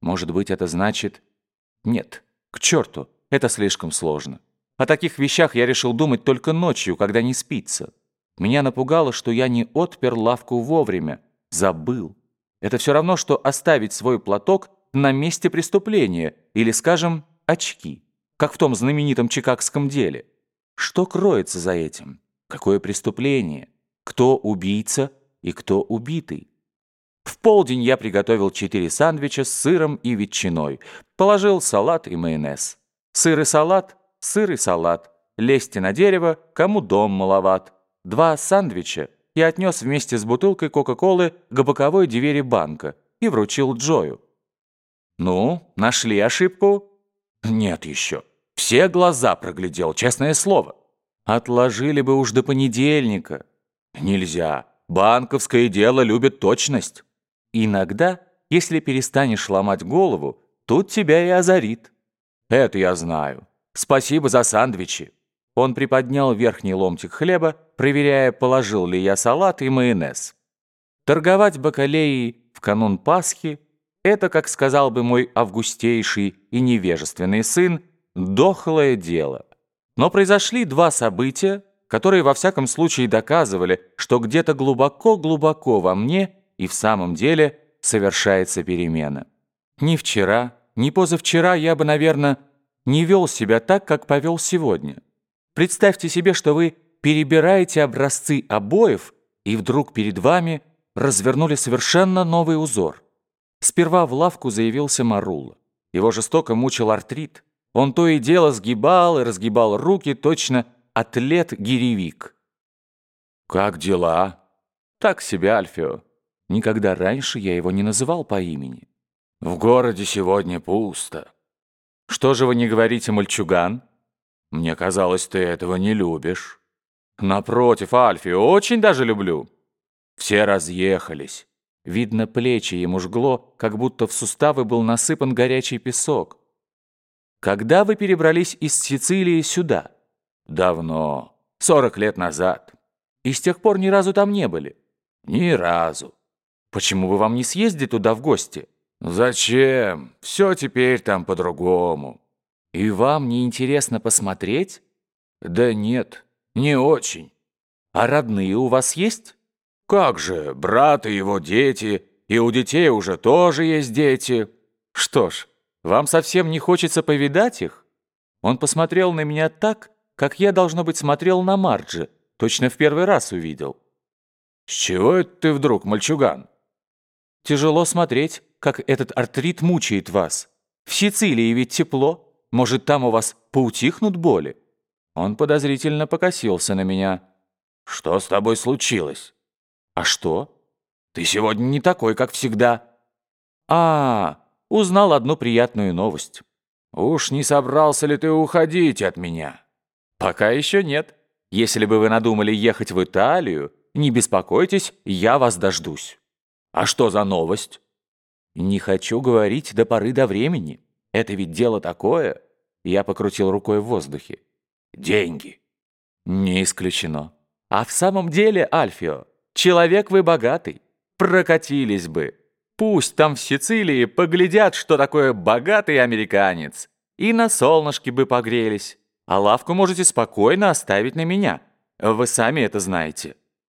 Может быть, это значит... Нет, к черту, это слишком сложно. О таких вещах я решил думать только ночью, когда не спится. Меня напугало, что я не отпер лавку вовремя. Забыл. Это все равно, что оставить свой платок на месте преступления или, скажем, очки, как в том знаменитом чикагском деле. Что кроется за этим? Какое преступление? Кто убийца и кто убитый? В полдень я приготовил четыре сандвича с сыром и ветчиной. Положил салат и майонез. Сыр и салат, сыр и салат. Лезьте на дерево, кому дом маловат. Два сандвича я отнес вместе с бутылкой Кока-Колы к боковой двери банка и вручил Джою. «Ну, нашли ошибку?» «Нет еще. Все глаза проглядел, честное слово. Отложили бы уж до понедельника». «Нельзя. Банковское дело любит точность». Иногда, если перестанешь ломать голову, тут тебя и озарит. Это я знаю. Спасибо за сандвичи. Он приподнял верхний ломтик хлеба, проверяя, положил ли я салат и майонез. Торговать бакалеей в канун Пасхи – это, как сказал бы мой августейший и невежественный сын, дохлое дело. Но произошли два события, которые во всяком случае доказывали, что где-то глубоко-глубоко во мне – и в самом деле совершается перемена. Ни вчера, ни позавчера я бы, наверное, не вел себя так, как повел сегодня. Представьте себе, что вы перебираете образцы обоев, и вдруг перед вами развернули совершенно новый узор. Сперва в лавку заявился Марула. Его жестоко мучил артрит. Он то и дело сгибал и разгибал руки, точно атлет-гиревик. «Как дела?» «Так себе, Альфио. Никогда раньше я его не называл по имени. «В городе сегодня пусто». «Что же вы не говорите, мальчуган?» «Мне казалось, ты этого не любишь». «Напротив, Альфи, очень даже люблю». Все разъехались. Видно, плечи ему жгло, как будто в суставы был насыпан горячий песок. «Когда вы перебрались из Сицилии сюда?» «Давно. Сорок лет назад. И с тех пор ни разу там не были?» «Ни разу. Почему бы вам не съездить туда в гости? Зачем? Все теперь там по-другому. И вам не интересно посмотреть? Да нет, не очень. А родные у вас есть? Как же, брат и его дети, и у детей уже тоже есть дети. Что ж, вам совсем не хочется повидать их? Он посмотрел на меня так, как я, должно быть, смотрел на Марджи, точно в первый раз увидел. «С чего это ты вдруг, мальчуган?» Тяжело смотреть, как этот артрит мучает вас. В Сицилии ведь тепло. Может, там у вас поутихнут боли?» Он подозрительно покосился на меня. «Что с тобой случилось?» «А что?» «Ты сегодня не такой, как всегда». «А, узнал одну приятную новость». «Уж не собрался ли ты уходить от меня?» «Пока еще нет. Если бы вы надумали ехать в Италию, не беспокойтесь, я вас дождусь». «А что за новость?» «Не хочу говорить до поры до времени. Это ведь дело такое...» Я покрутил рукой в воздухе. «Деньги». «Не исключено. А в самом деле, Альфио, человек вы богатый. Прокатились бы. Пусть там в Сицилии поглядят, что такое богатый американец. И на солнышке бы погрелись. А лавку можете спокойно оставить на меня. Вы сами это знаете».